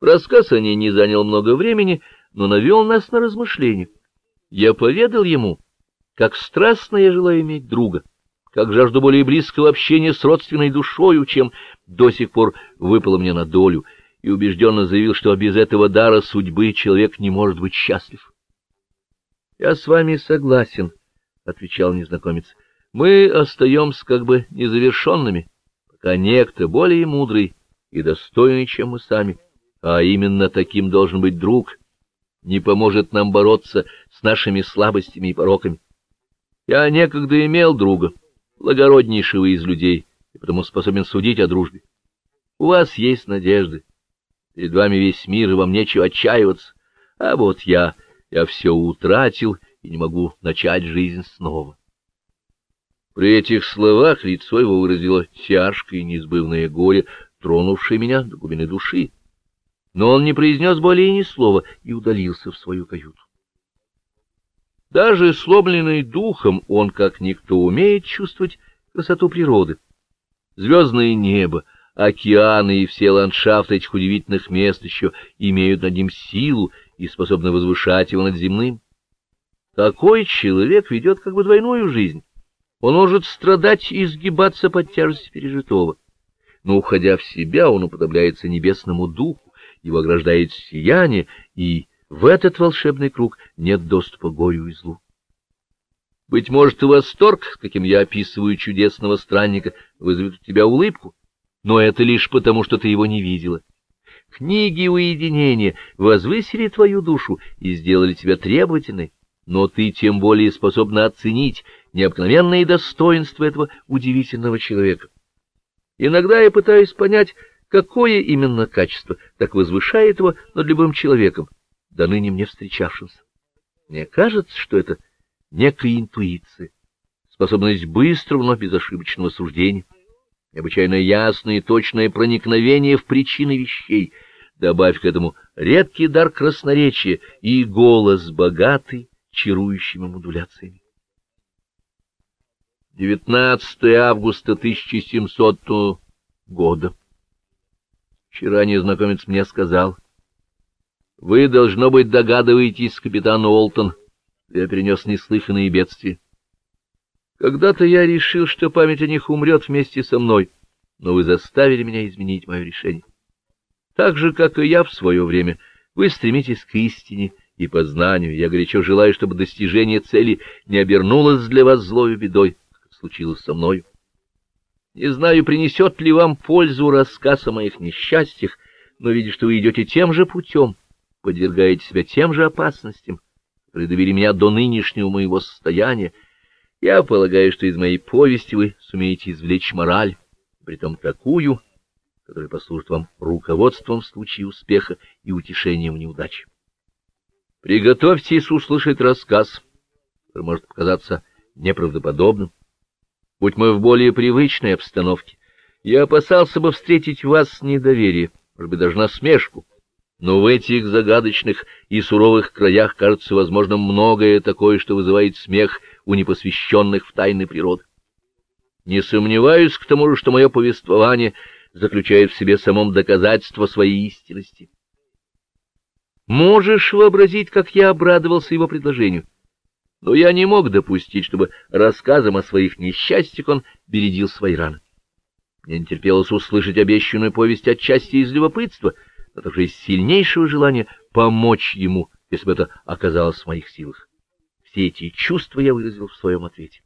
Рассказ о ней не занял много времени, но навел нас на размышления. Я поведал ему, как страстно я желаю иметь друга, как жажду более близкого общения с родственной душою, чем до сих пор выпало мне на долю, и убежденно заявил, что без этого дара судьбы человек не может быть счастлив. — Я с вами согласен, — отвечал незнакомец. — Мы остаемся как бы незавершенными, пока некто более мудрый и достойный, чем мы сами, а именно таким должен быть друг, не поможет нам бороться с нашими слабостями и пороками. Я некогда имел друга, благороднейшего из людей, и потому способен судить о дружбе. У вас есть надежды. Перед вами весь мир, и вам нечего отчаиваться. А вот я я все утратил и не могу начать жизнь снова. При этих словах лицо его выразило тяжкое и неизбывное горе, тронувшее меня до глубины души. Но он не произнес более ни слова и удалился в свою каюту. Даже сломленный духом он, как никто, умеет чувствовать красоту природы. Звездное небо, океаны и все ландшафты этих удивительных мест еще имеют над ним силу и способны возвышать его над земным. Такой человек ведет как бы двойную жизнь. Он может страдать и сгибаться под тяжестью пережитого. Но, уходя в себя, он уподобляется небесному духу, его ограждает сияние, и в этот волшебный круг нет доступа горю и злу. Быть может, и восторг, каким я описываю чудесного странника, вызовет у тебя улыбку, но это лишь потому, что ты его не видела. Книги уединения возвысили твою душу и сделали тебя требовательной, но ты тем более способна оценить необыкновенные достоинства этого удивительного человека. Иногда я пытаюсь понять, какое именно качество так возвышает его над любым человеком, до ныне мне встречавшимся. Мне кажется, что это некая интуиция, способность быстрого, но безошибочного суждения, необычайно ясное и точное проникновение в причины вещей — Добавь к этому редкий дар красноречия и голос богатый чарующими модуляциями. 19 августа 1700 года. Вчера незнакомец мне сказал, «Вы, должно быть, догадываетесь, капитан Уолтон, я перенес неслыханные бедствия. Когда-то я решил, что память о них умрет вместе со мной, но вы заставили меня изменить мое решение. Так же, как и я в свое время, вы стремитесь к истине и познанию. Я горячо желаю, чтобы достижение цели не обернулось для вас злою бедой, как случилось со мной. Не знаю, принесет ли вам пользу рассказ о моих несчастьях, но видя, что вы идете тем же путем, подвергаете себя тем же опасностям, которые меня до нынешнего моего состояния, я полагаю, что из моей повести вы сумеете извлечь мораль, притом такую, который послужит вам руководством в случае успеха и утешением в неудаче. Приготовьтесь услышать рассказ, который может показаться неправдоподобным. Будь мы в более привычной обстановке, я опасался бы встретить в вас недоверие, может быть, даже насмешку. Но в этих загадочных и суровых краях кажется возможным многое такое, что вызывает смех у непосвященных в тайны природы. Не сомневаюсь к тому же, что мое повествование — заключает в себе самом доказательство своей истинности. Можешь вообразить, как я обрадовался его предложению, но я не мог допустить, чтобы рассказом о своих несчастьях он бередил свои раны. Мне не терпелось услышать обещанную повесть отчасти из любопытства, но также из сильнейшего желания помочь ему, если бы это оказалось в моих силах. Все эти чувства я выразил в своем ответе.